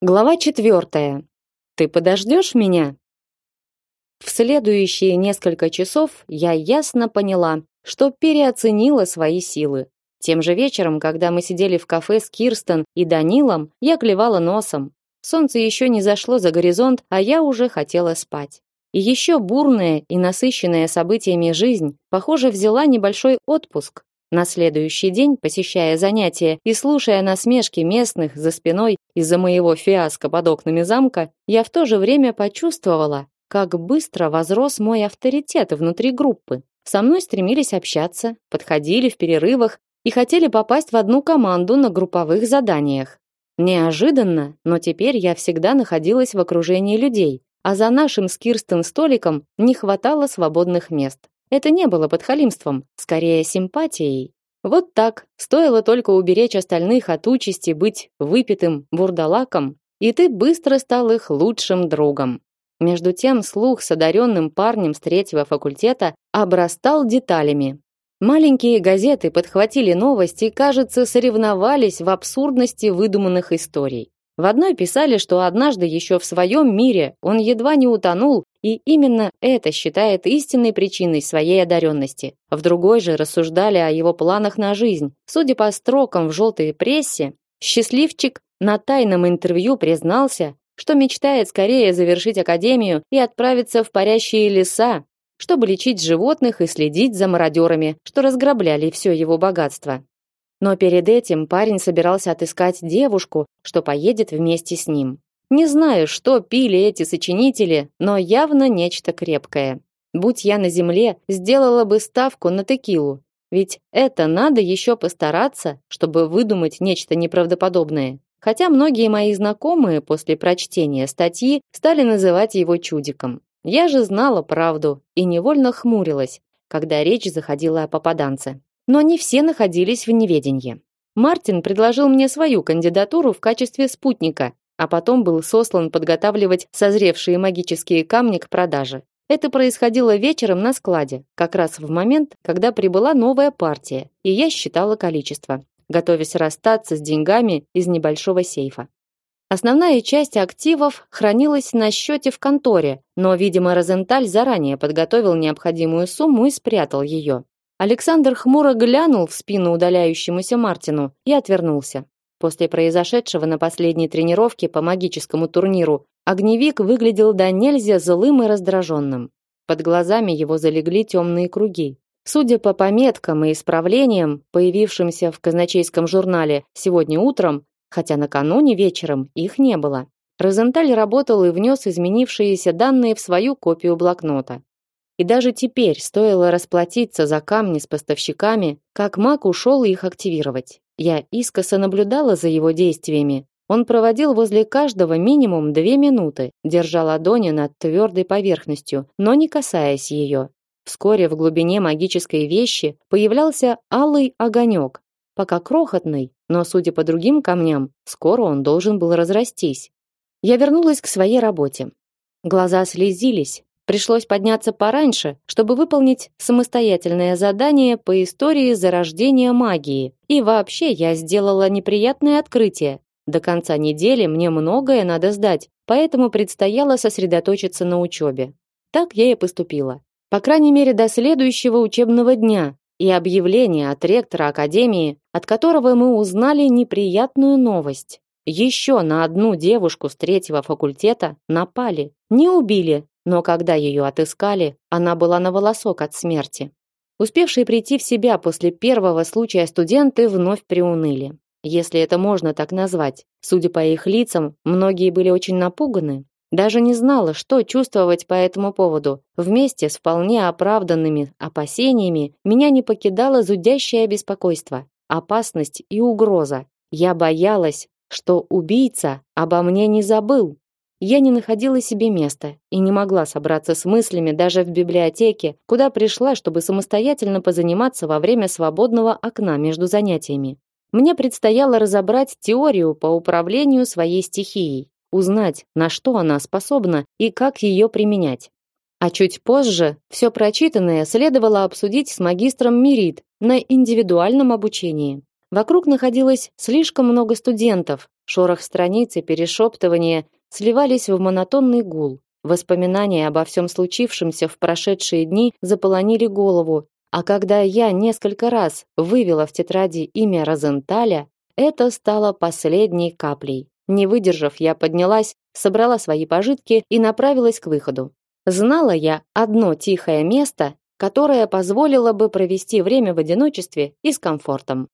Глава четвертая. Ты подождешь меня? В следующие несколько часов я ясно поняла, что переоценила свои силы. Тем же вечером, когда мы сидели в кафе с Кирстен и Данилом, я клевала носом. Солнце еще не зашло за горизонт, а я уже хотела спать. И еще бурная и насыщенная событиями жизнь, похоже, взяла небольшой отпуск, на следующий день, посещая занятия и слушая насмешки местных за спиной из-за моего фиаско под окнами замка, я в то же время почувствовала, как быстро возрос мой авторитет внутри группы. Со мной стремились общаться, подходили в перерывах и хотели попасть в одну команду на групповых заданиях. Неожиданно, но теперь я всегда находилась в окружении людей, а за нашим с Кирстен столиком не хватало свободных мест. Это не было подхалимством, скорее симпатией. Вот так, стоило только уберечь остальных от участи быть выпитым бурдалаком, и ты быстро стал их лучшим другом. Между тем слух с одаренным парнем с третьего факультета обрастал деталями. Маленькие газеты подхватили новости и, кажется, соревновались в абсурдности выдуманных историй. В одной писали, что однажды еще в своем мире он едва не утонул, и именно это считает истинной причиной своей одаренности. В другой же рассуждали о его планах на жизнь. Судя по строкам в желтой прессе, счастливчик на тайном интервью признался, что мечтает скорее завершить академию и отправиться в парящие леса, чтобы лечить животных и следить за мародерами, что разграбляли все его богатство. Но перед этим парень собирался отыскать девушку, что поедет вместе с ним. Не знаю, что пили эти сочинители, но явно нечто крепкое. Будь я на земле, сделала бы ставку на текилу. Ведь это надо еще постараться, чтобы выдумать нечто неправдоподобное. Хотя многие мои знакомые после прочтения статьи стали называть его чудиком. Я же знала правду и невольно хмурилась, когда речь заходила о попаданце но не все находились в неведении. Мартин предложил мне свою кандидатуру в качестве спутника, а потом был сослан подготавливать созревшие магические камни к продаже. Это происходило вечером на складе, как раз в момент, когда прибыла новая партия, и я считала количество, готовясь расстаться с деньгами из небольшого сейфа. Основная часть активов хранилась на счете в конторе, но, видимо, Розенталь заранее подготовил необходимую сумму и спрятал ее. Александр хмуро глянул в спину удаляющемуся Мартину и отвернулся. После произошедшего на последней тренировке по магическому турниру огневик выглядел до нельзя злым и раздраженным. Под глазами его залегли темные круги. Судя по пометкам и исправлениям, появившимся в казначейском журнале сегодня утром, хотя накануне вечером их не было, Розенталь работал и внес изменившиеся данные в свою копию блокнота. И даже теперь стоило расплатиться за камни с поставщиками, как маг ушел их активировать. Я искоса наблюдала за его действиями. Он проводил возле каждого минимум две минуты, держа ладони над твердой поверхностью, но не касаясь ее. Вскоре в глубине магической вещи появлялся алый огонек, пока крохотный, но, судя по другим камням, скоро он должен был разрастись. Я вернулась к своей работе. Глаза слезились, Пришлось подняться пораньше, чтобы выполнить самостоятельное задание по истории зарождения магии. И вообще я сделала неприятное открытие. До конца недели мне многое надо сдать, поэтому предстояло сосредоточиться на учебе. Так я и поступила. По крайней мере, до следующего учебного дня и объявления от ректора академии, от которого мы узнали неприятную новость. Еще на одну девушку с третьего факультета напали. Не убили, но когда ее отыскали, она была на волосок от смерти. Успевшие прийти в себя после первого случая студенты вновь приуныли. Если это можно так назвать. Судя по их лицам, многие были очень напуганы. Даже не знала, что чувствовать по этому поводу. Вместе с вполне оправданными опасениями меня не покидало зудящее беспокойство, опасность и угроза. Я боялась, что убийца обо мне не забыл. Я не находила себе места и не могла собраться с мыслями даже в библиотеке, куда пришла, чтобы самостоятельно позаниматься во время свободного окна между занятиями. Мне предстояло разобрать теорию по управлению своей стихией, узнать, на что она способна и как ее применять. А чуть позже все прочитанное следовало обсудить с магистром Мирит на индивидуальном обучении. Вокруг находилось слишком много студентов, Шорох страниц и перешептывание сливались в монотонный гул. Воспоминания обо всем случившемся в прошедшие дни заполонили голову, а когда я несколько раз вывела в тетради имя Розенталя, это стало последней каплей. Не выдержав, я поднялась, собрала свои пожитки и направилась к выходу. Знала я одно тихое место, которое позволило бы провести время в одиночестве и с комфортом.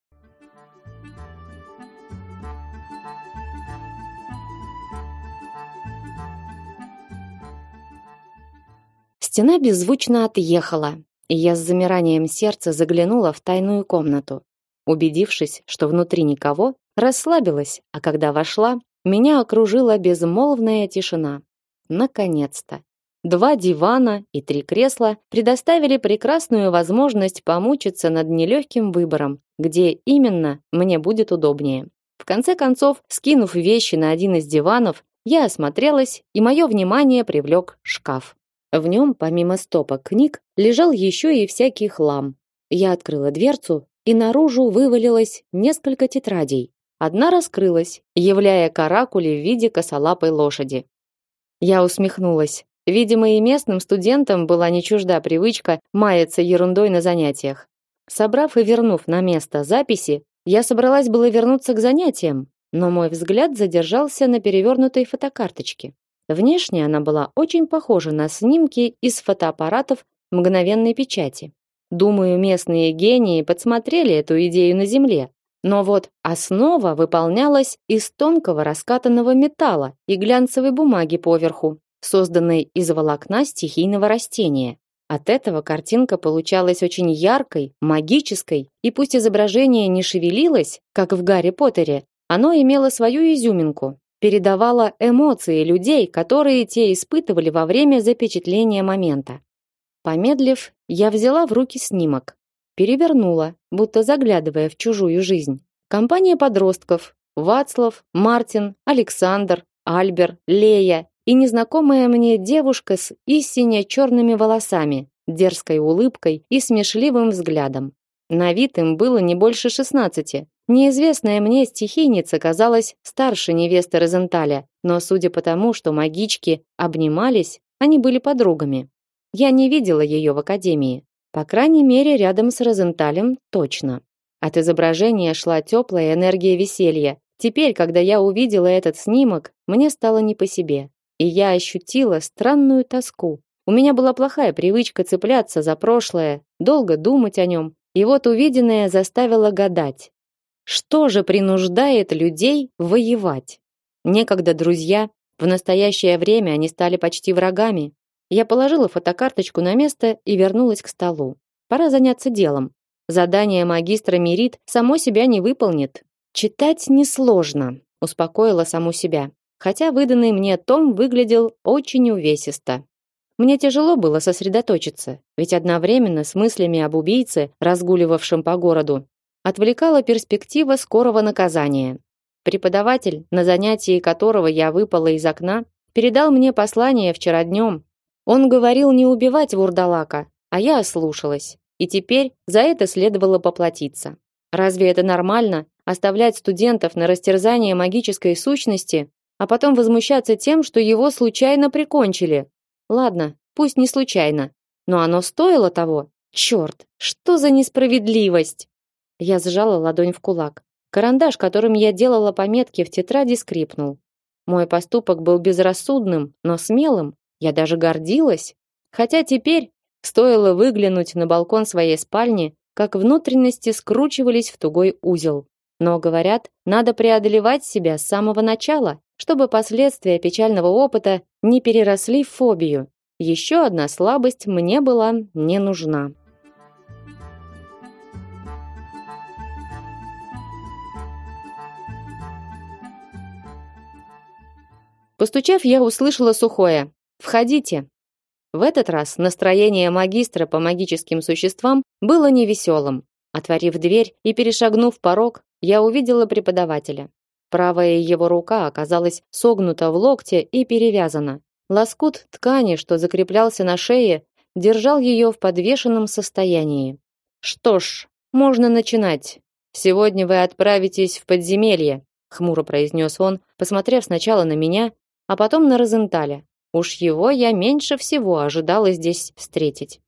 Стена беззвучно отъехала, и я с замиранием сердца заглянула в тайную комнату. Убедившись, что внутри никого, расслабилась, а когда вошла, меня окружила безмолвная тишина. Наконец-то. Два дивана и три кресла предоставили прекрасную возможность помучиться над нелегким выбором, где именно мне будет удобнее. В конце концов, скинув вещи на один из диванов, я осмотрелась, и мое внимание привлек шкаф. В нем, помимо стопок книг, лежал еще и всякий хлам. Я открыла дверцу, и наружу вывалилось несколько тетрадей. Одна раскрылась, являя каракули в виде косолапой лошади. Я усмехнулась. Видимо, и местным студентам была не чужда привычка маяться ерундой на занятиях. Собрав и вернув на место записи, я собралась было вернуться к занятиям, но мой взгляд задержался на перевернутой фотокарточке. Внешне она была очень похожа на снимки из фотоаппаратов мгновенной печати. Думаю, местные гении подсмотрели эту идею на Земле. Но вот основа выполнялась из тонкого раскатанного металла и глянцевой бумаги поверху, созданной из волокна стихийного растения. От этого картинка получалась очень яркой, магической, и пусть изображение не шевелилось, как в Гарри Поттере, оно имело свою изюминку, передавала эмоции людей, которые те испытывали во время запечатления момента. Помедлив, я взяла в руки снимок, перевернула, будто заглядывая в чужую жизнь. Компания подростков: Вацлав, Мартин, Александр, Альбер, Лея и незнакомая мне девушка с истинно черными волосами, дерзкой улыбкой и смешливым взглядом. На вид им было не больше шестнадцати, Неизвестная мне стихийница казалась старше невесты Розенталя, но судя по тому, что магички обнимались, они были подругами. Я не видела ее в академии. По крайней мере, рядом с Розенталем точно. От изображения шла теплая энергия веселья. Теперь, когда я увидела этот снимок, мне стало не по себе. И я ощутила странную тоску. У меня была плохая привычка цепляться за прошлое, долго думать о нем. И вот увиденное заставило гадать, что же принуждает людей воевать? Некогда друзья, в настоящее время они стали почти врагами. Я положила фотокарточку на место и вернулась к столу. Пора заняться делом. Задание магистра Мирит само себя не выполнит. Читать несложно, успокоила саму себя. Хотя выданный мне том выглядел очень увесисто. Мне тяжело было сосредоточиться, ведь одновременно с мыслями об убийце, разгуливавшем по городу, отвлекала перспектива скорого наказания. Преподаватель, на занятии которого я выпала из окна, передал мне послание вчера днем. Он говорил не убивать вурдалака, а я ослушалась. И теперь за это следовало поплатиться. Разве это нормально оставлять студентов на растерзание магической сущности, а потом возмущаться тем, что его случайно прикончили? Ладно, пусть не случайно, но оно стоило того. Черт, что за несправедливость! Я сжала ладонь в кулак. Карандаш, которым я делала пометки в тетради, скрипнул. Мой поступок был безрассудным, но смелым. Я даже гордилась. Хотя теперь, стоило выглянуть на балкон своей спальни, как внутренности скручивались в тугой узел. Но говорят, надо преодолевать себя с самого начала, чтобы последствия печального опыта не переросли в фобию. Еще одна слабость мне была не нужна. Постучав, я услышала сухое: "Входите". В этот раз настроение магистра по магическим существам было невеселым. Отворив дверь и перешагнув порог, я увидела преподавателя. Правая его рука оказалась согнута в локте и перевязана. Лоскут ткани, что закреплялся на шее, держал ее в подвешенном состоянии. Что ж, можно начинать. Сегодня вы отправитесь в подземелье, хмуро произнес он, посмотрев сначала на меня, а потом на Розенталя. Уж его я меньше всего ожидала здесь встретить.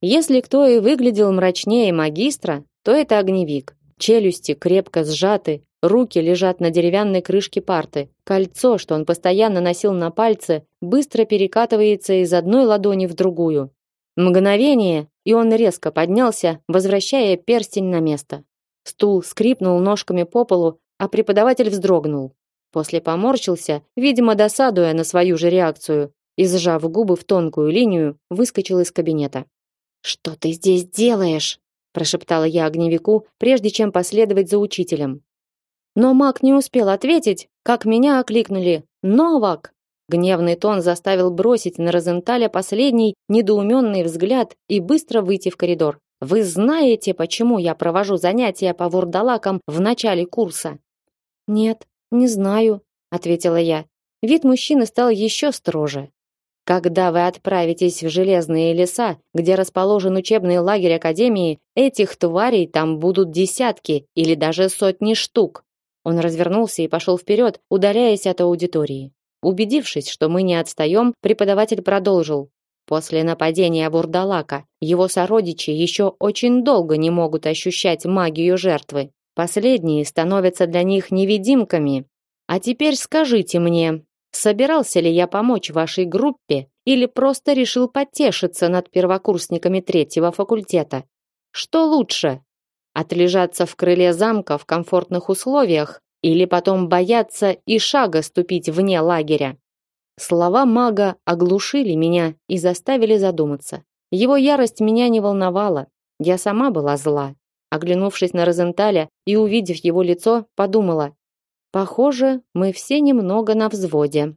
Если кто и выглядел мрачнее магистра, то это огневик. Челюсти крепко сжаты, руки лежат на деревянной крышке парты. Кольцо, что он постоянно носил на пальце, быстро перекатывается из одной ладони в другую. Мгновение, и он резко поднялся, возвращая перстень на место. Стул скрипнул ножками по полу, а преподаватель вздрогнул. После поморщился, видимо, досадуя на свою же реакцию, и сжав губы в тонкую линию, выскочил из кабинета. Что ты здесь делаешь? прошептала я огневику, прежде чем последовать за учителем. Но маг не успел ответить, как меня окликнули: "Новак!" Гневный тон заставил бросить на Розенталя последний недоуменный взгляд и быстро выйти в коридор. Вы знаете, почему я провожу занятия по вурдалакам в начале курса? Нет, не знаю, ответила я. Вид мужчины стал еще строже. Когда вы отправитесь в железные леса, где расположен учебный лагерь академии, этих тварей там будут десятки или даже сотни штук. Он развернулся и пошел вперед, удаляясь от аудитории. Убедившись, что мы не отстаем, преподаватель продолжил: После нападения Бурдалака его сородичи еще очень долго не могут ощущать магию жертвы. Последние становятся для них невидимками. А теперь скажите мне, собирался ли я помочь вашей группе или просто решил потешиться над первокурсниками третьего факультета? Что лучше? Отлежаться в крыле замка в комфортных условиях или потом бояться и шага ступить вне лагеря? Слова мага оглушили меня и заставили задуматься. Его ярость меня не волновала. Я сама была зла. Оглянувшись на Розенталя и увидев его лицо, подумала: Похоже, мы все немного на взводе.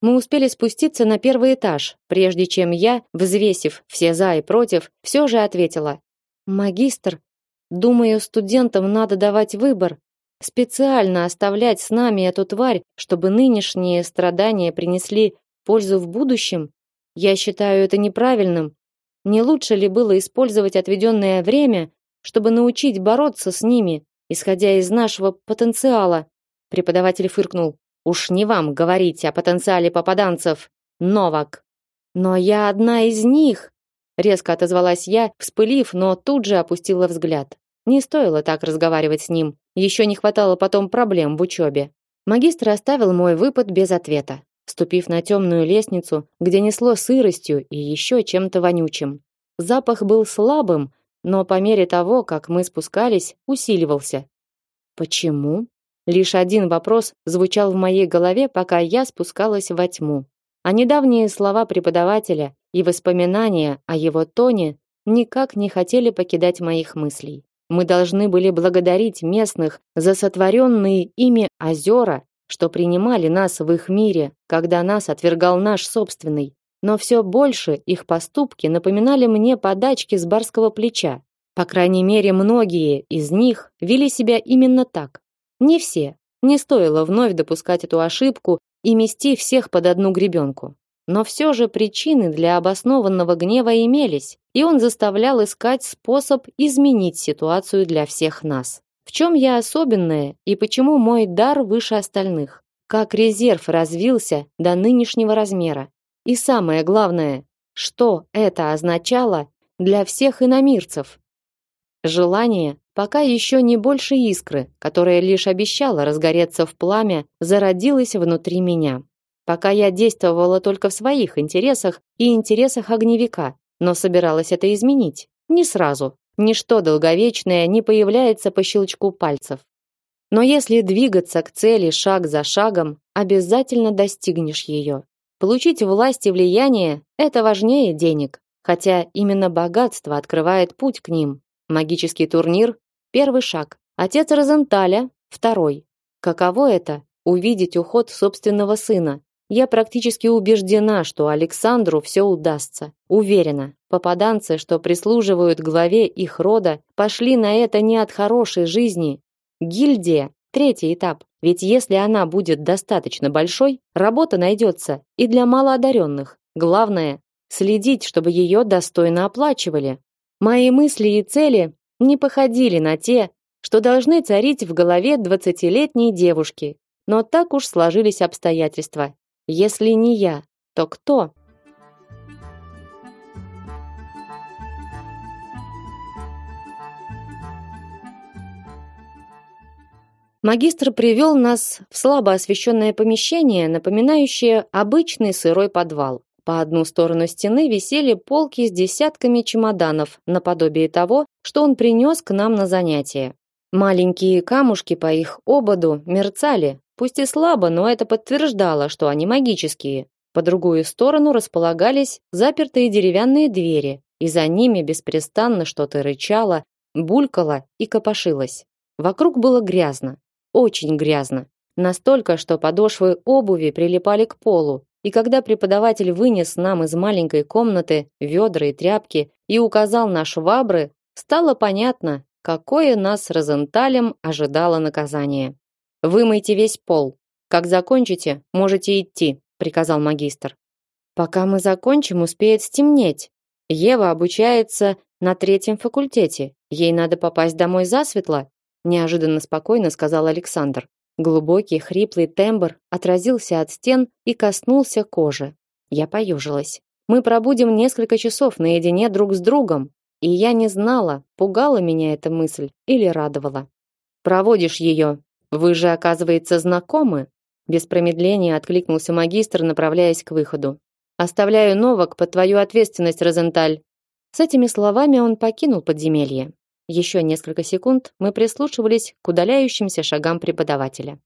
Мы успели спуститься на первый этаж, прежде чем я, взвесив все за и против, все же ответила: "Магистр, думаю, студентам надо давать выбор, специально оставлять с нами эту тварь, чтобы нынешние страдания принесли пользу в будущем. Я считаю это неправильным. Не лучше ли было использовать отведенное время, чтобы научить бороться с ними, исходя из нашего потенциала?" Преподаватель фыркнул. Уж не вам говорить о потенциале попаданцев, Новак. Но я одна из них, резко отозвалась я, вспылив, но тут же опустила взгляд. Не стоило так разговаривать с ним. Еще не хватало потом проблем в учебе. Магистр оставил мой выпад без ответа, ступив на темную лестницу, где несло сыростью и еще чем-то вонючим. Запах был слабым, но по мере того, как мы спускались, усиливался. Почему? Лишь один вопрос звучал в моей голове, пока я спускалась во тьму. А недавние слова преподавателя и воспоминания о его тоне никак не хотели покидать моих мыслей. Мы должны были благодарить местных за сотворенные ими озера, что принимали нас в их мире, когда нас отвергал наш собственный. Но все больше их поступки напоминали мне подачки с барского плеча. По крайней мере, многие из них вели себя именно так. Не все. Не стоило вновь допускать эту ошибку и мести всех под одну гребенку. Но все же причины для обоснованного гнева имелись, и он заставлял искать способ изменить ситуацию для всех нас. В чем я особенная и почему мой дар выше остальных? Как резерв развился до нынешнего размера? И самое главное, что это означало для всех иномирцев? Желание пока еще не больше искры, которая лишь обещала разгореться в пламя, зародилась внутри меня. Пока я действовала только в своих интересах и интересах огневика, но собиралась это изменить. Не сразу. Ничто долговечное не появляется по щелчку пальцев. Но если двигаться к цели шаг за шагом, обязательно достигнешь ее. Получить власть и влияние – это важнее денег, хотя именно богатство открывает путь к ним, Магический турнир первый шаг. Отец Розенталя второй. Каково это увидеть уход собственного сына? Я практически убеждена, что Александру все удастся. Уверена, попаданцы, что прислуживают главе их рода, пошли на это не от хорошей жизни. Гильдия третий этап. Ведь если она будет достаточно большой, работа найдется и для малоодаренных. Главное следить, чтобы ее достойно оплачивали. Мои мысли и цели не походили на те, что должны царить в голове двадцатилетней девушки. Но так уж сложились обстоятельства. Если не я, то кто? Магистр привел нас в слабо освещенное помещение, напоминающее обычный сырой подвал. По одну сторону стены висели полки с десятками чемоданов, наподобие того, что он принес к нам на занятия. Маленькие камушки по их ободу мерцали, пусть и слабо, но это подтверждало, что они магические. По другую сторону располагались запертые деревянные двери, и за ними беспрестанно что-то рычало, булькало и копошилось. Вокруг было грязно, очень грязно. Настолько, что подошвы обуви прилипали к полу, и когда преподаватель вынес нам из маленькой комнаты ведра и тряпки и указал на швабры, стало понятно, какое нас Розенталем ожидало наказание. «Вымойте весь пол. Как закончите, можете идти», — приказал магистр. «Пока мы закончим, успеет стемнеть. Ева обучается на третьем факультете. Ей надо попасть домой засветло неожиданно спокойно сказал Александр. Глубокий хриплый тембр отразился от стен и коснулся кожи. Я поежилась. Мы пробудем несколько часов наедине друг с другом, и я не знала, пугала меня эта мысль или радовала. Проводишь ее. Вы же, оказывается, знакомы. Без промедления откликнулся магистр, направляясь к выходу. Оставляю новок под твою ответственность, Розенталь. С этими словами он покинул подземелье. Еще несколько секунд мы прислушивались к удаляющимся шагам преподавателя.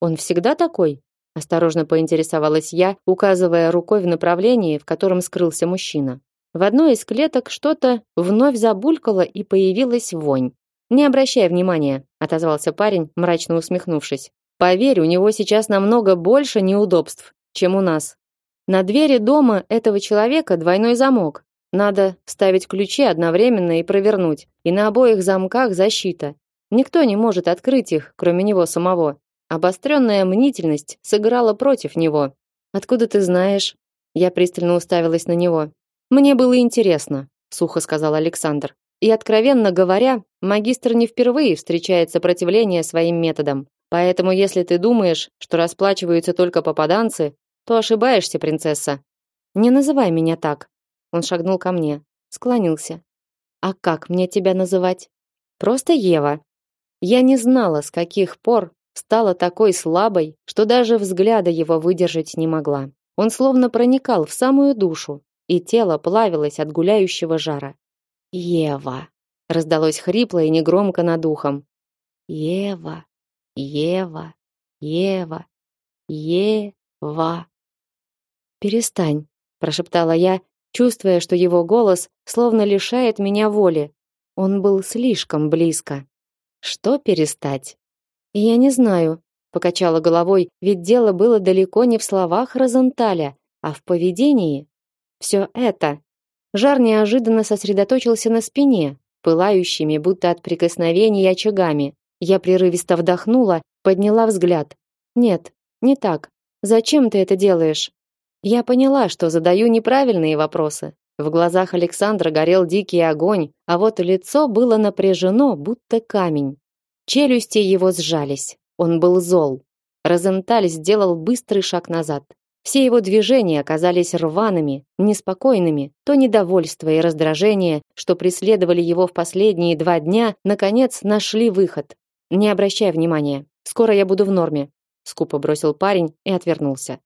Он всегда такой? Осторожно поинтересовалась я, указывая рукой в направлении, в котором скрылся мужчина. В одной из клеток что-то вновь забулькало и появилась вонь. Не обращай внимания, отозвался парень, мрачно усмехнувшись. Поверь, у него сейчас намного больше неудобств, чем у нас. На двери дома этого человека двойной замок, надо вставить ключи одновременно и провернуть. И на обоих замках защита. Никто не может открыть их, кроме него самого. Обостренная мнительность сыграла против него. Откуда ты знаешь? Я пристально уставилась на него. Мне было интересно, сухо сказал Александр. И откровенно говоря, магистр не впервые встречает сопротивление своим методам. Поэтому если ты думаешь, что расплачиваются только попаданцы, то ошибаешься, принцесса. Не называй меня так, он шагнул ко мне, склонился. А как мне тебя называть? Просто Ева. Я не знала, с каких пор стала такой слабой, что даже взгляда его выдержать не могла. Он словно проникал в самую душу, и тело плавилось от гуляющего жара. Ева, раздалось хрипло и негромко над ухом. Ева, Ева, Ева, Ева. Перестань, прошептала я чувствуя, что его голос словно лишает меня воли. Он был слишком близко. Что перестать? Я не знаю, покачала головой, ведь дело было далеко не в словах Розенталя, а в поведении. Все это. Жар неожиданно сосредоточился на спине, пылающими, будто от прикосновений очагами. Я прерывисто вдохнула, подняла взгляд. Нет, не так. Зачем ты это делаешь? Я поняла, что задаю неправильные вопросы. В глазах Александра горел дикий огонь, а вот лицо было напряжено, будто камень. Челюсти его сжались. Он был зол. Розенталь сделал быстрый шаг назад. Все его движения оказались рваными, неспокойными. То недовольство и раздражение, что преследовали его в последние два дня, наконец нашли выход. Не обращай внимания. Скоро я буду в норме, скупо бросил парень и отвернулся.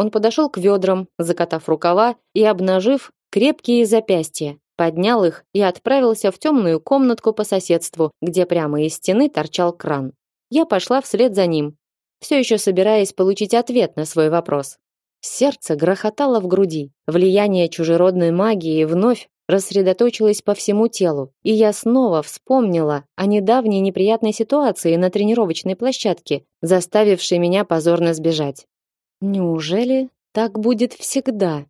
Он подошел к ведрам, закатав рукава и обнажив крепкие запястья, поднял их и отправился в темную комнатку по соседству, где прямо из стены торчал кран. Я пошла вслед за ним, все еще собираясь получить ответ на свой вопрос. Сердце грохотало в груди. Влияние чужеродной магии вновь рассредоточилось по всему телу, и я снова вспомнила о недавней неприятной ситуации на тренировочной площадке, заставившей меня позорно сбежать. Неужели так будет всегда?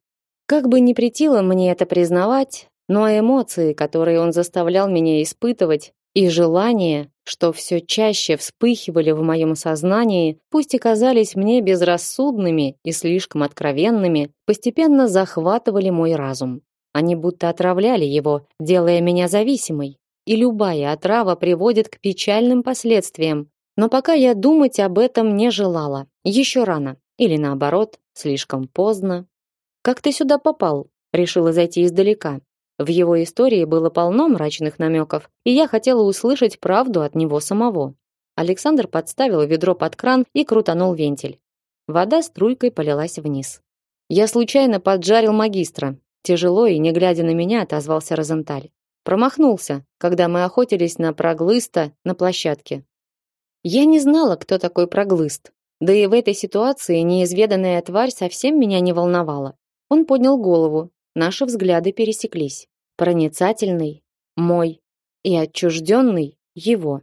Как бы ни претило мне это признавать, но эмоции, которые он заставлял меня испытывать, и желания, что все чаще вспыхивали в моем сознании, пусть и казались мне безрассудными и слишком откровенными, постепенно захватывали мой разум. Они будто отравляли его, делая меня зависимой. и любая отрава приводит к печальным последствиям. Но пока я думать об этом не желала. Еще рано. Или наоборот, слишком поздно. «Как ты сюда попал?» Решила зайти издалека. В его истории было полно мрачных намеков, и я хотела услышать правду от него самого. Александр подставил ведро под кран и крутанул вентиль. Вода струйкой полилась вниз. Я случайно поджарил магистра. Тяжело и не глядя на меня, отозвался Розенталь. Промахнулся, когда мы охотились на проглыста на площадке. Я не знала, кто такой проглыст. Да и в этой ситуации неизведанная тварь совсем меня не волновала. Он поднял голову. Наши взгляды пересеклись. Проницательный мой и отчужденный его.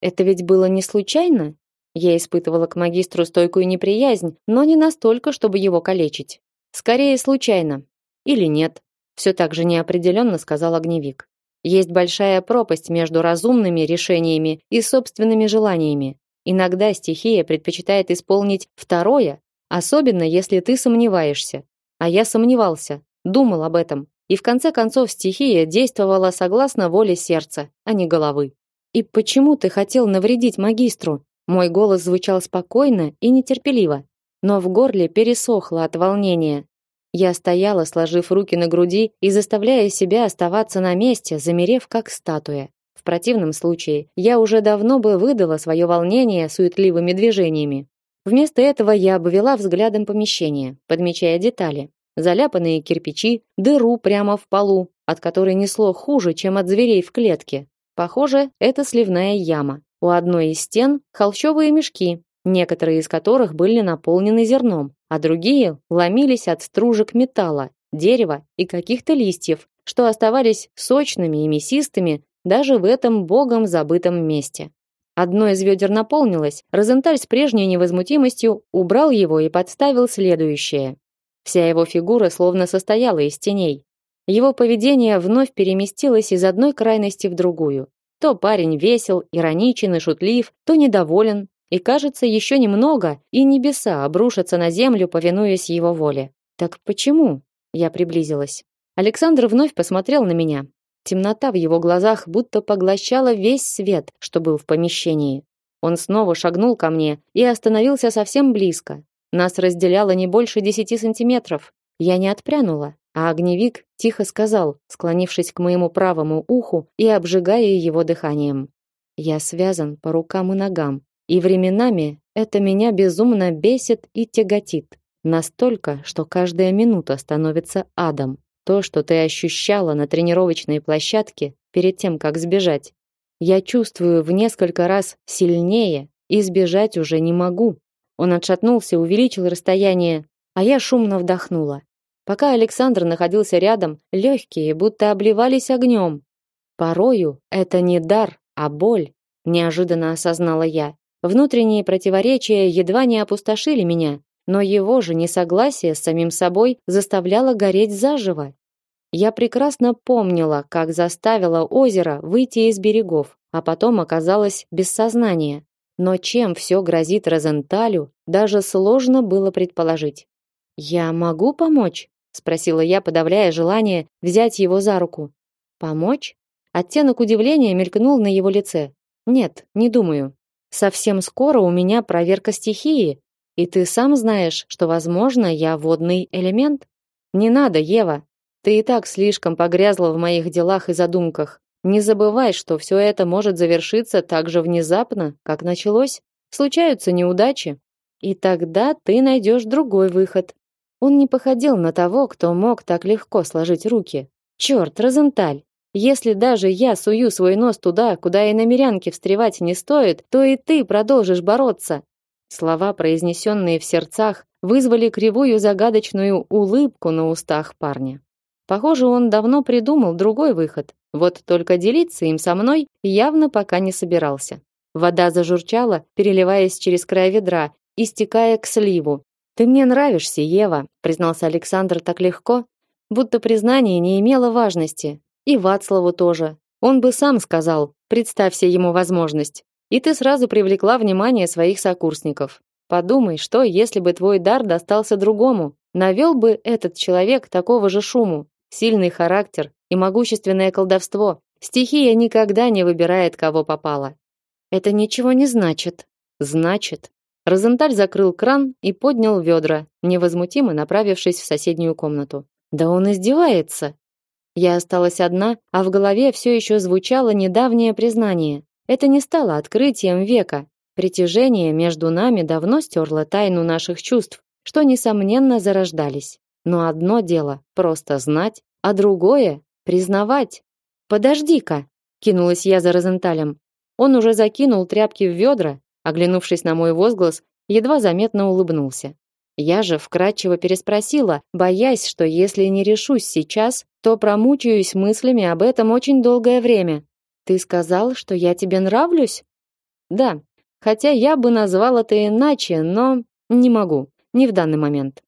Это ведь было не случайно? Я испытывала к магистру стойкую неприязнь, но не настолько, чтобы его калечить. Скорее случайно. Или нет. Все так же неопределенно сказал огневик. Есть большая пропасть между разумными решениями и собственными желаниями. Иногда стихия предпочитает исполнить второе, особенно если ты сомневаешься. А я сомневался, думал об этом. И в конце концов стихия действовала согласно воле сердца, а не головы. И почему ты хотел навредить магистру? Мой голос звучал спокойно и нетерпеливо, но в горле пересохло от волнения. Я стояла, сложив руки на груди и заставляя себя оставаться на месте, замерев как статуя. В противном случае я уже давно бы выдала свое волнение суетливыми движениями. Вместо этого я обвела взглядом помещение, подмечая детали. Заляпанные кирпичи, дыру прямо в полу, от которой несло хуже, чем от зверей в клетке. Похоже, это сливная яма. У одной из стен холщовые мешки, некоторые из которых были наполнены зерном, а другие ломились от стружек металла, дерева и каких-то листьев, что оставались сочными и мясистыми даже в этом богом забытом месте. Одно из ведер наполнилось, Розенталь с прежней невозмутимостью убрал его и подставил следующее. Вся его фигура словно состояла из теней. Его поведение вновь переместилось из одной крайности в другую. То парень весел, ироничен и шутлив, то недоволен, и кажется, еще немного, и небеса обрушатся на землю, повинуясь его воле. Так почему? Я приблизилась. Александр вновь посмотрел на меня. Темнота в его глазах будто поглощала весь свет, что был в помещении. Он снова шагнул ко мне и остановился совсем близко. Нас разделяло не больше десяти сантиметров. Я не отпрянула, а огневик тихо сказал, склонившись к моему правому уху и обжигая его дыханием. Я связан по рукам и ногам, и временами это меня безумно бесит и тяготит. Настолько, что каждая минута становится адом. То, что ты ощущала на тренировочной площадке перед тем, как сбежать, я чувствую в несколько раз сильнее и сбежать уже не могу. Он отшатнулся, увеличил расстояние, а я шумно вдохнула. Пока Александр находился рядом, легкие будто обливались огнем. Порою это не дар, а боль, неожиданно осознала я. Внутренние противоречия едва не опустошили меня, но его же несогласие с самим собой заставляло гореть заживо. Я прекрасно помнила, как заставила озеро выйти из берегов, а потом оказалась без сознания. Но чем все грозит Розенталю, даже сложно было предположить. «Я могу помочь?» – спросила я, подавляя желание взять его за руку. «Помочь?» Оттенок удивления мелькнул на его лице. «Нет, не думаю. Совсем скоро у меня проверка стихии, и ты сам знаешь, что, возможно, я водный элемент. Не надо, Ева. Ты и так слишком погрязла в моих делах и задумках. Не забывай, что все это может завершиться так же внезапно, как началось. Случаются неудачи, и тогда ты найдешь другой выход. Он не походил на того, кто мог так легко сложить руки. Черт, Розенталь, если даже я сую свой нос туда, куда и намерянке встревать не стоит, то и ты продолжишь бороться. Слова, произнесенные в сердцах, вызвали кривую загадочную улыбку на устах парня. Похоже, он давно придумал другой выход. Вот только делиться им со мной явно пока не собирался. Вода зажурчала, переливаясь через край ведра, истекая к сливу. Ты мне нравишься, Ева, признался Александр так легко, будто признание не имело важности. И Вацлаву тоже. Он бы сам сказал, представься ему возможность. И ты сразу привлекла внимание своих сокурсников. Подумай, что если бы твой дар достался другому? Навел бы этот человек такого же шуму, сильный характер и могущественное колдовство. Стихия никогда не выбирает, кого попало. Это ничего не значит. Значит. Розенталь закрыл кран и поднял ведра, невозмутимо направившись в соседнюю комнату. Да он издевается. Я осталась одна, а в голове все еще звучало недавнее признание. Это не стало открытием века. Притяжение между нами давно стерло тайну наших чувств, что несомненно зарождались. Но одно дело просто знать, а другое признавать. Подожди-ка, кинулась я за Розенталем. Он уже закинул тряпки в ведра, оглянувшись на мой возглас, едва заметно улыбнулся. Я же вкратчиво переспросила, боясь, что если не решусь сейчас, то промучаюсь мыслями об этом очень долгое время. Ты сказал, что я тебе нравлюсь? Да. Хотя я бы назвал это иначе, но не могу, не в данный момент.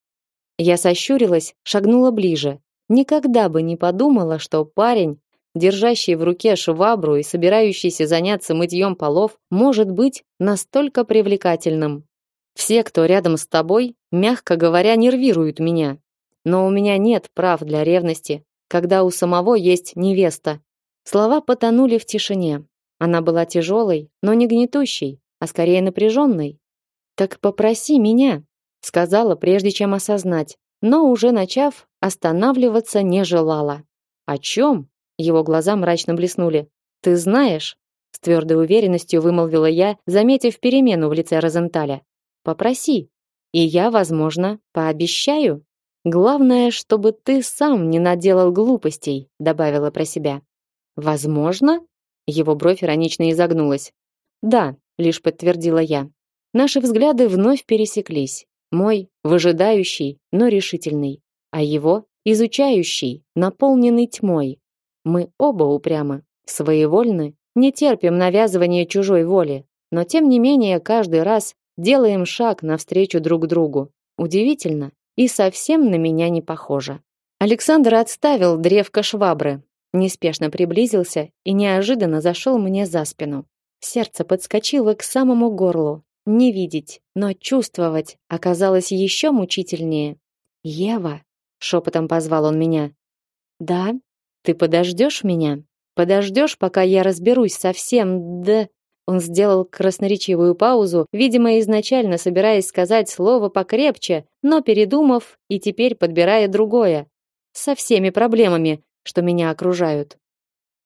Я сощурилась, шагнула ближе. Никогда бы не подумала, что парень, держащий в руке швабру и собирающийся заняться мытьем полов, может быть настолько привлекательным. Все, кто рядом с тобой, мягко говоря, нервируют меня. Но у меня нет прав для ревности, когда у самого есть невеста. Слова потонули в тишине. Она была тяжелой, но не гнетущей, а скорее напряженной. Так попроси меня, сказала, прежде чем осознать, но уже начав останавливаться не желала. О чем? Его глаза мрачно блеснули. Ты знаешь? С твердой уверенностью вымолвила я, заметив перемену в лице Розенталя. Попроси, и я, возможно, пообещаю. Главное, чтобы ты сам не наделал глупостей, добавила про себя. Возможно? Его бровь иронично изогнулась. Да, лишь подтвердила я. Наши взгляды вновь пересеклись. Мой выжидающий, но решительный, а его изучающий, наполненный тьмой. Мы оба упрямы, своевольны, не терпим навязывания чужой воли, но тем не менее каждый раз делаем шаг навстречу друг другу. Удивительно, и совсем на меня не похоже. Александр отставил древко швабры, неспешно приблизился и неожиданно зашел мне за спину. Сердце подскочило к самому горлу. Не видеть, но чувствовать оказалось еще мучительнее. Ева, шепотом позвал он меня. Да, ты подождешь меня? Подождешь, пока я разберусь со всем, да он сделал красноречивую паузу, видимо, изначально собираясь сказать слово покрепче, но передумав и теперь подбирая другое. Со всеми проблемами, что меня окружают.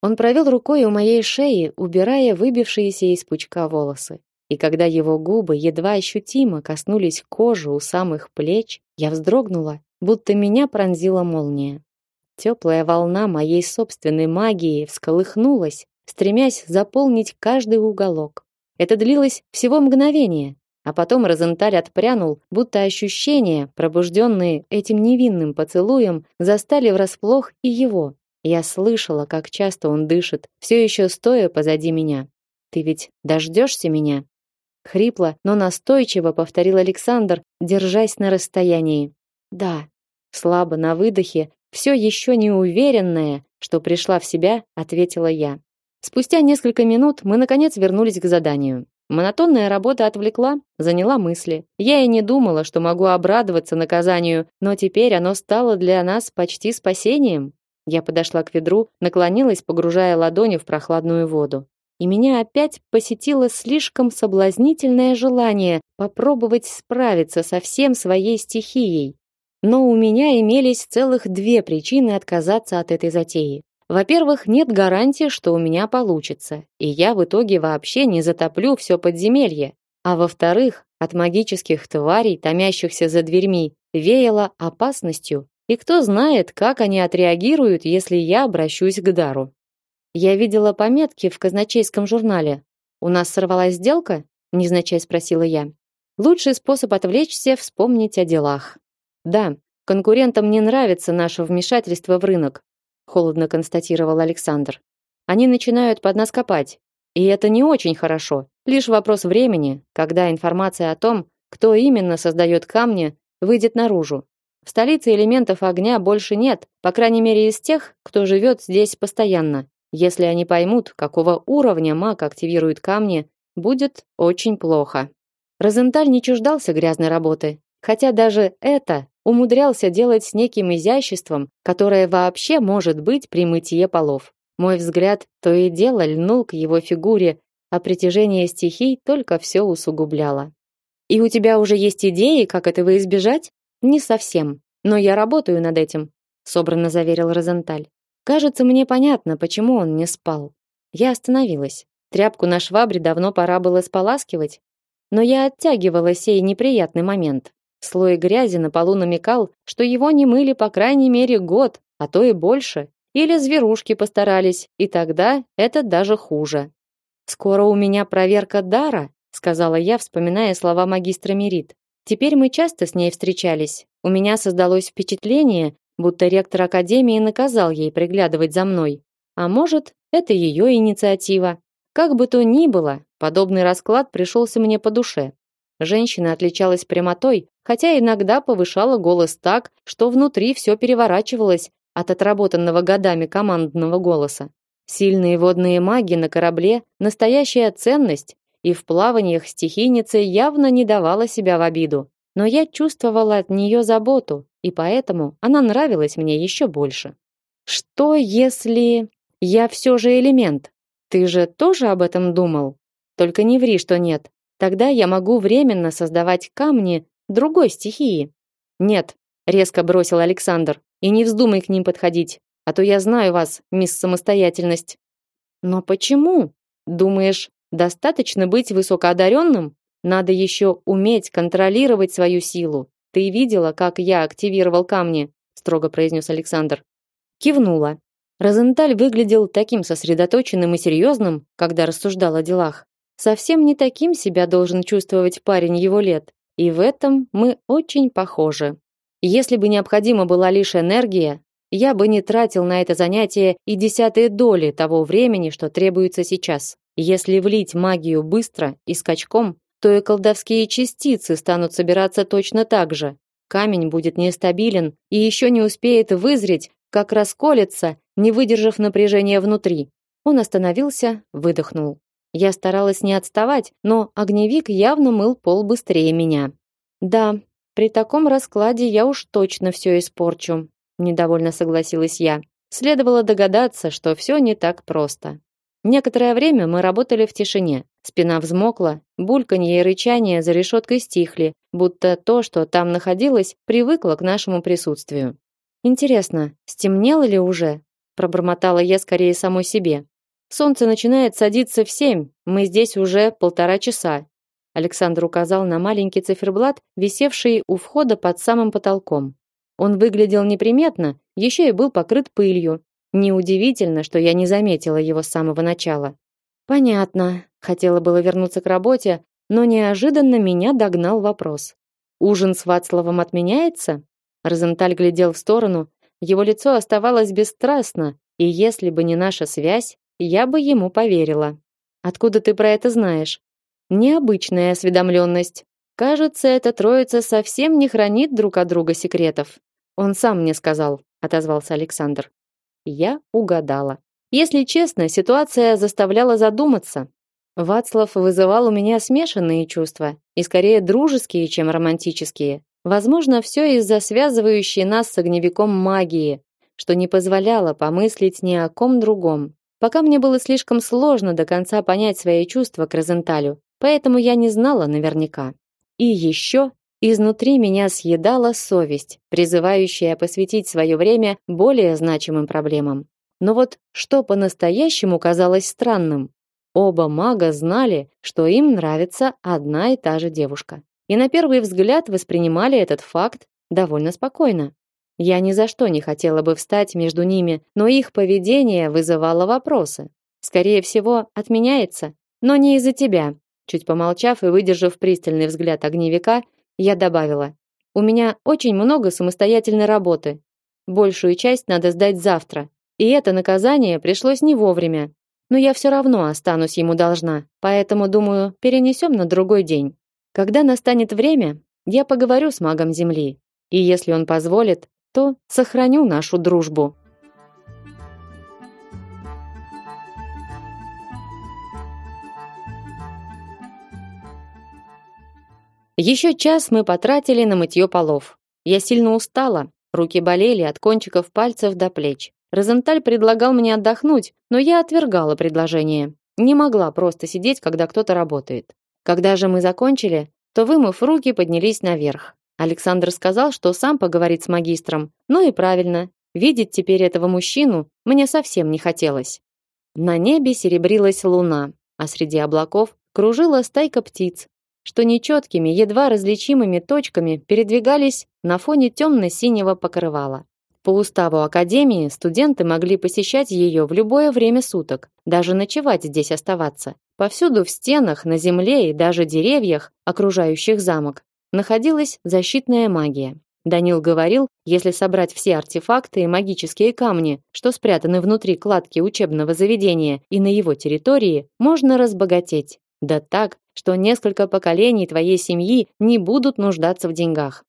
Он провел рукой у моей шеи, убирая выбившиеся из пучка волосы. И когда его губы едва ощутимо коснулись кожи у самых плеч, я вздрогнула, будто меня пронзила молния. Теплая волна моей собственной магии всколыхнулась, стремясь заполнить каждый уголок. Это длилось всего мгновение, а потом Розенталь отпрянул, будто ощущения, пробужденные этим невинным поцелуем, застали врасплох и его. Я слышала, как часто он дышит, все еще стоя позади меня. Ты ведь дождешься меня? Хрипло, но настойчиво повторил Александр, держась на расстоянии. Да. Слабо на выдохе, все еще не уверенная, что пришла в себя, ответила я. Спустя несколько минут мы наконец вернулись к заданию. Монотонная работа отвлекла, заняла мысли. Я и не думала, что могу обрадоваться наказанию, но теперь оно стало для нас почти спасением. Я подошла к ведру, наклонилась, погружая ладони в прохладную воду. И меня опять посетило слишком соблазнительное желание попробовать справиться со всем своей стихией. Но у меня имелись целых две причины отказаться от этой затеи. Во-первых, нет гарантии, что у меня получится, и я в итоге вообще не затоплю все подземелье. А во-вторых, от магических тварей, томящихся за дверьми, веяло опасностью, и кто знает, как они отреагируют, если я обращусь к дару. Я видела пометки в казначейском журнале. У нас сорвалась сделка? незначай спросила я. Лучший способ отвлечься вспомнить о делах. Да, конкурентам не нравится наше вмешательство в рынок, холодно констатировал Александр. Они начинают под нас копать, и это не очень хорошо. Лишь вопрос времени, когда информация о том, кто именно создает камни, выйдет наружу. В столице элементов огня больше нет, по крайней мере из тех, кто живет здесь постоянно. Если они поймут, какого уровня маг активирует камни, будет очень плохо. Розенталь не чуждался грязной работы, хотя даже это умудрялся делать с неким изяществом, которое вообще может быть при мытье полов. Мой взгляд то и дело льнул к его фигуре, а притяжение стихий только все усугубляло. И у тебя уже есть идеи, как этого избежать? Не совсем, но я работаю над этим, собранно заверил Розенталь. Кажется, мне понятно, почему он не спал. Я остановилась. Тряпку на швабре давно пора было споласкивать, но я оттягивала сей неприятный момент. Слой грязи на полу намекал, что его не мыли по крайней мере год, а то и больше. Или зверушки постарались, и тогда это даже хуже. Скоро у меня проверка дара, сказала я, вспоминая слова магистра Мерит. Теперь мы часто с ней встречались. У меня создалось впечатление, будто ректор академии наказал ей приглядывать за мной. А может, это ее инициатива. Как бы то ни было, подобный расклад пришелся мне по душе. Женщина отличалась прямотой, хотя иногда повышала голос так, что внутри все переворачивалось от отработанного годами командного голоса. Сильные водные маги на корабле настоящая ценность, и в плаваниях стихийница явно не давала себя в обиду. Но я чувствовала от нее заботу, и поэтому она нравилась мне еще больше. Что если я все же элемент? Ты же тоже об этом думал? Только не ври, что нет. Тогда я могу временно создавать камни другой стихии. Нет, резко бросил Александр. И не вздумай к ним подходить, а то я знаю вас, мисс Самостоятельность. Но почему? Думаешь, достаточно быть высокоодаренным? Надо еще уметь контролировать свою силу. Ты видела, как я активировал камни? строго произнес Александр. Кивнула. Розенталь выглядел таким сосредоточенным и серьезным, когда рассуждал о делах. Совсем не таким себя должен чувствовать парень его лет. И в этом мы очень похожи. Если бы необходима была лишь энергия, я бы не тратил на это занятие и десятые доли того времени, что требуется сейчас. Если влить магию быстро и скачком, то и колдовские частицы станут собираться точно так же. Камень будет нестабилен и еще не успеет вызреть, как расколется, не выдержав напряжения внутри. Он остановился, выдохнул. Я старалась не отставать, но огневик явно мыл пол быстрее меня. Да, при таком раскладе я уж точно все испорчу, недовольно согласилась я. Следовало догадаться, что все не так просто. Некоторое время мы работали в тишине. Спина взмокла, бульканье и рычание за решеткой стихли, будто то, что там находилось, привыкло к нашему присутствию. Интересно, стемнело ли уже? пробормотала я скорее самой себе. Солнце начинает садиться в семь. Мы здесь уже полтора часа. Александр указал на маленький циферблат, висевший у входа под самым потолком. Он выглядел неприметно, еще и был покрыт пылью. Неудивительно, что я не заметила его с самого начала. Понятно. Хотела было вернуться к работе, но неожиданно меня догнал вопрос. Ужин с Вацлавом отменяется? Розенталь глядел в сторону, его лицо оставалось бесстрастно, и если бы не наша связь, я бы ему поверила. Откуда ты про это знаешь? Необычная осведомленность. Кажется, эта троица совсем не хранит друг от друга секретов. Он сам мне сказал, отозвался Александр. Я угадала. Если честно, ситуация заставляла задуматься. Вацлав вызывал у меня смешанные чувства, и скорее дружеские, чем романтические. Возможно, все из-за связывающей нас с огневиком магии, что не позволяло помыслить ни о ком другом. Пока мне было слишком сложно до конца понять свои чувства к Розенталю, поэтому я не знала наверняка. И еще изнутри меня съедала совесть, призывающая посвятить свое время более значимым проблемам. Но вот что по-настоящему казалось странным. Оба мага знали, что им нравится одна и та же девушка. И на первый взгляд воспринимали этот факт довольно спокойно. Я ни за что не хотела бы встать между ними, но их поведение вызывало вопросы. Скорее всего, отменяется, но не из-за тебя. Чуть помолчав и выдержав пристальный взгляд огневика, я добавила: "У меня очень много самостоятельной работы. Большую часть надо сдать завтра, и это наказание пришлось не вовремя. Но я все равно останусь ему должна, поэтому думаю, перенесем на другой день. Когда настанет время, я поговорю с магом Земли, и если он позволит, то сохраню нашу дружбу. Еще час мы потратили на мытье полов. Я сильно устала, руки болели от кончиков пальцев до плеч. Розенталь предлагал мне отдохнуть, но я отвергала предложение. Не могла просто сидеть, когда кто-то работает. Когда же мы закончили, то вымыв руки, поднялись наверх. Александр сказал, что сам поговорит с магистром. Ну и правильно. Видеть теперь этого мужчину мне совсем не хотелось. На небе серебрилась луна, а среди облаков кружила стайка птиц, что нечеткими, едва различимыми точками передвигались на фоне темно-синего покрывала. По уставу академии студенты могли посещать ее в любое время суток, даже ночевать здесь оставаться. Повсюду в стенах, на земле и даже деревьях, окружающих замок, находилась защитная магия. Данил говорил, если собрать все артефакты и магические камни, что спрятаны внутри кладки учебного заведения и на его территории, можно разбогатеть. Да так, что несколько поколений твоей семьи не будут нуждаться в деньгах.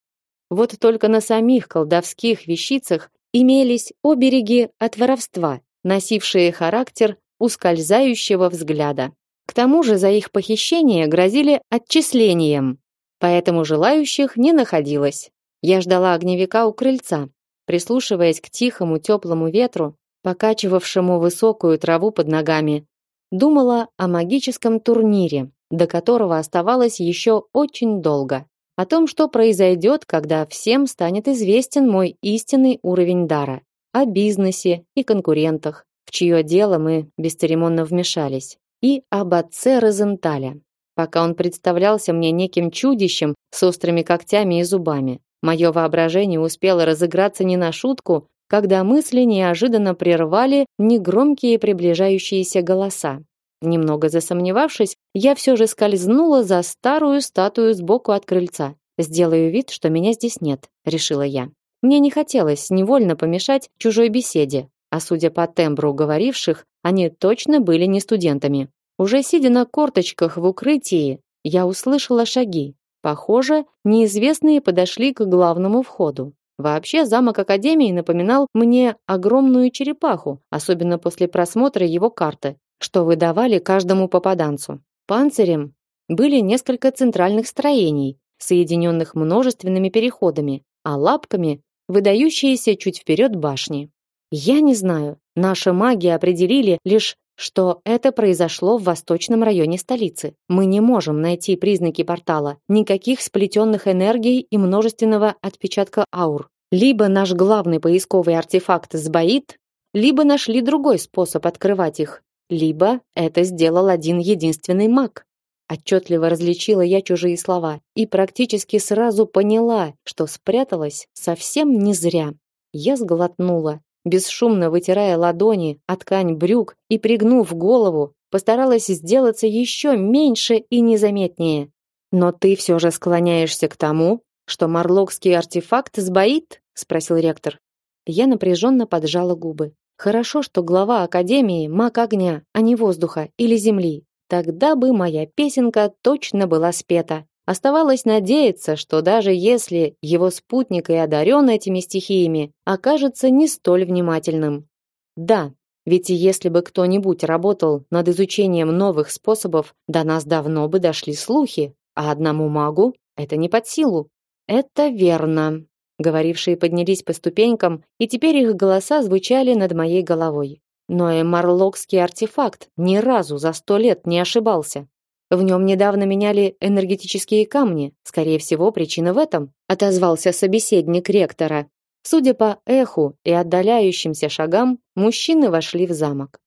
Вот только на самих колдовских вещицах имелись обереги от воровства, носившие характер ускользающего взгляда. К тому же за их похищение грозили отчислением, поэтому желающих не находилось. Я ждала огневика у крыльца, прислушиваясь к тихому теплому ветру, покачивавшему высокую траву под ногами. Думала о магическом турнире, до которого оставалось еще очень долго о том, что произойдет, когда всем станет известен мой истинный уровень дара, о бизнесе и конкурентах, в чье дело мы бесцеремонно вмешались, и об отце Розенталя. Пока он представлялся мне неким чудищем с острыми когтями и зубами, мое воображение успело разыграться не на шутку, когда мысли неожиданно прервали негромкие приближающиеся голоса. Немного засомневавшись, я все же скользнула за старую статую сбоку от крыльца. Сделаю вид, что меня здесь нет, решила я. Мне не хотелось невольно помешать чужой беседе, а судя по тембру говоривших, они точно были не студентами. Уже сидя на корточках в укрытии, я услышала шаги. Похоже, неизвестные подошли к главному входу. Вообще замок Академии напоминал мне огромную черепаху, особенно после просмотра его карты что выдавали каждому попаданцу. Панцирем были несколько центральных строений, соединенных множественными переходами, а лапками выдающиеся чуть вперед башни. Я не знаю, наши маги определили лишь, что это произошло в восточном районе столицы. Мы не можем найти признаки портала, никаких сплетенных энергий и множественного отпечатка аур. Либо наш главный поисковый артефакт сбоит, либо нашли другой способ открывать их, либо это сделал один единственный маг. Отчетливо различила я чужие слова и практически сразу поняла, что спряталась совсем не зря. Я сглотнула, бесшумно вытирая ладони от ткань брюк и пригнув голову, постаралась сделаться еще меньше и незаметнее. Но ты все же склоняешься к тому, что марлокский артефакт сбоит? спросил ректор. Я напряженно поджала губы. Хорошо, что глава академии маг огня, а не воздуха или земли. Тогда бы моя песенка точно была спета. Оставалось надеяться, что даже если его спутник и одарен этими стихиями, окажется не столь внимательным. Да, ведь если бы кто-нибудь работал над изучением новых способов, до нас давно бы дошли слухи, а одному магу это не под силу. Это верно, Говорившие поднялись по ступенькам, и теперь их голоса звучали над моей головой. Но и марлокский артефакт ни разу за сто лет не ошибался. В нем недавно меняли энергетические камни. Скорее всего, причина в этом, отозвался собеседник ректора. Судя по эху и отдаляющимся шагам, мужчины вошли в замок.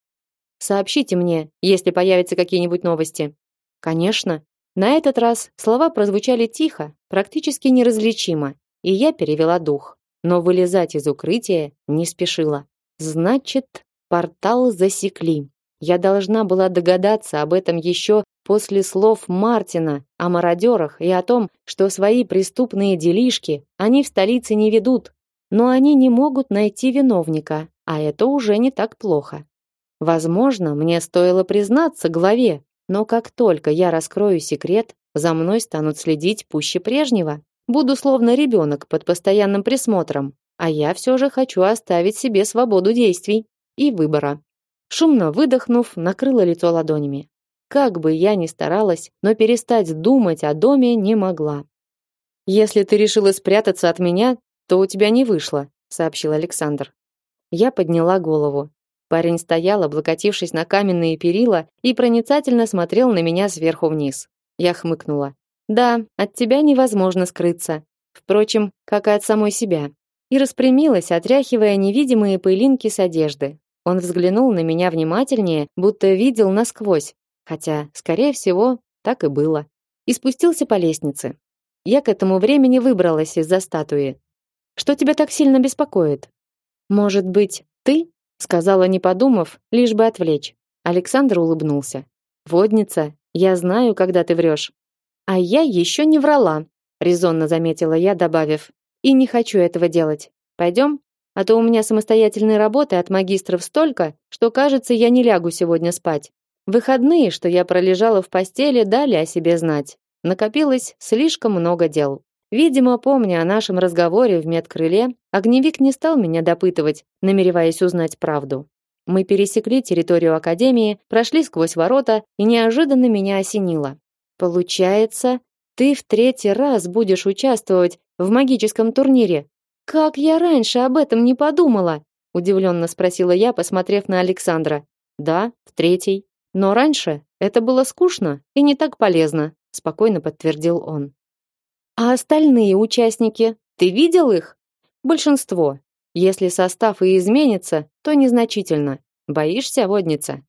Сообщите мне, если появятся какие-нибудь новости. Конечно. На этот раз слова прозвучали тихо, практически неразличимо, и я перевела дух, но вылезать из укрытия не спешила. Значит, портал засекли. Я должна была догадаться об этом еще после слов Мартина о мародерах и о том, что свои преступные делишки они в столице не ведут, но они не могут найти виновника, а это уже не так плохо. Возможно, мне стоило признаться главе, но как только я раскрою секрет, за мной станут следить пуще прежнего. Буду словно ребенок под постоянным присмотром, а я все же хочу оставить себе свободу действий и выбора. Шумно выдохнув, накрыла лицо ладонями. Как бы я ни старалась, но перестать думать о доме не могла. Если ты решила спрятаться от меня, то у тебя не вышло, сообщил Александр. Я подняла голову. Парень стоял, облокотившись на каменные перила, и проницательно смотрел на меня сверху вниз. Я хмыкнула. Да, от тебя невозможно скрыться. Впрочем, как и от самой себя. И распрямилась, отряхивая невидимые пылинки с одежды. Он взглянул на меня внимательнее, будто видел насквозь, хотя, скорее всего, так и было. И спустился по лестнице. Я к этому времени выбралась из-за статуи. Что тебя так сильно беспокоит? Может быть, ты? сказала, не подумав, лишь бы отвлечь. Александр улыбнулся. Водница, я знаю, когда ты врешь. А я еще не врала, резонно заметила я, добавив: и не хочу этого делать. Пойдем, а то у меня самостоятельной работы от магистров столько, что кажется, я не лягу сегодня спать. Выходные, что я пролежала в постели, дали о себе знать. Накопилось слишком много дел. Видимо, помня о нашем разговоре в медкрыле, огневик не стал меня допытывать, намереваясь узнать правду. Мы пересекли территорию академии, прошли сквозь ворота, и неожиданно меня осенило. Получается, ты в третий раз будешь участвовать в магическом турнире. Как я раньше об этом не подумала? удивленно спросила я, посмотрев на Александра. Да, в третий. Но раньше это было скучно и не так полезно, спокойно подтвердил он. А остальные участники, ты видел их? Большинство. Если состав и изменится, то незначительно. Боишься, водница?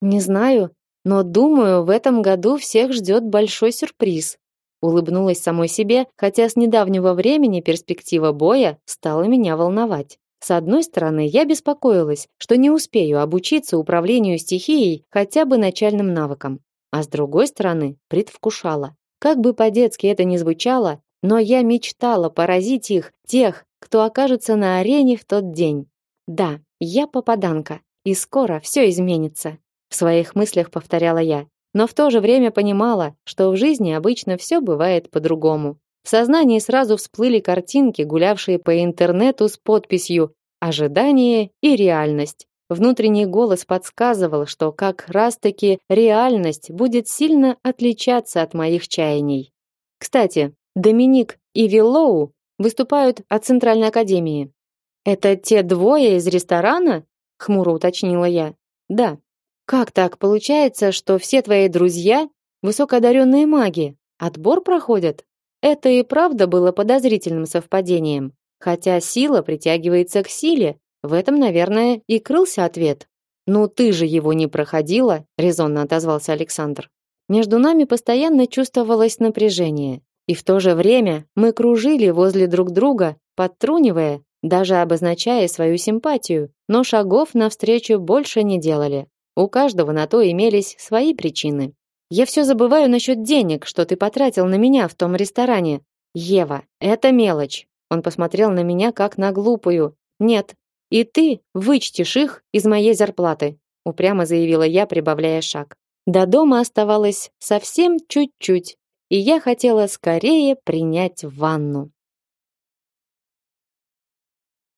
Не знаю, но думаю, в этом году всех ждет большой сюрприз. Улыбнулась самой себе, хотя с недавнего времени перспектива боя стала меня волновать. С одной стороны, я беспокоилась, что не успею обучиться управлению стихией хотя бы начальным навыкам, а с другой стороны, предвкушала. Как бы по-детски это ни звучало, но я мечтала поразить их, тех, кто окажется на арене в тот день. Да, я попаданка, и скоро все изменится. В своих мыслях повторяла я, но в то же время понимала, что в жизни обычно все бывает по-другому. В сознании сразу всплыли картинки, гулявшие по интернету с подписью «Ожидание и реальность». Внутренний голос подсказывал, что как раз-таки реальность будет сильно отличаться от моих чаяний. Кстати, Доминик и Виллоу выступают от Центральной академии. Это те двое из ресторана? хмуро уточнила я. Да. Как так получается, что все твои друзья высокоодаренные маги? Отбор проходят? Это и правда было подозрительным совпадением, хотя сила притягивается к силе, в этом, наверное, и крылся ответ. «Ну ты же его не проходила», — резонно отозвался Александр. Между нами постоянно чувствовалось напряжение, и в то же время мы кружили возле друг друга, подтрунивая, даже обозначая свою симпатию, но шагов навстречу больше не делали. У каждого на то имелись свои причины. Я все забываю насчет денег, что ты потратил на меня в том ресторане. Ева, это мелочь. Он посмотрел на меня как на глупую. Нет, и ты вычтешь их из моей зарплаты, упрямо заявила я, прибавляя шаг. До дома оставалось совсем чуть-чуть, и я хотела скорее принять ванну.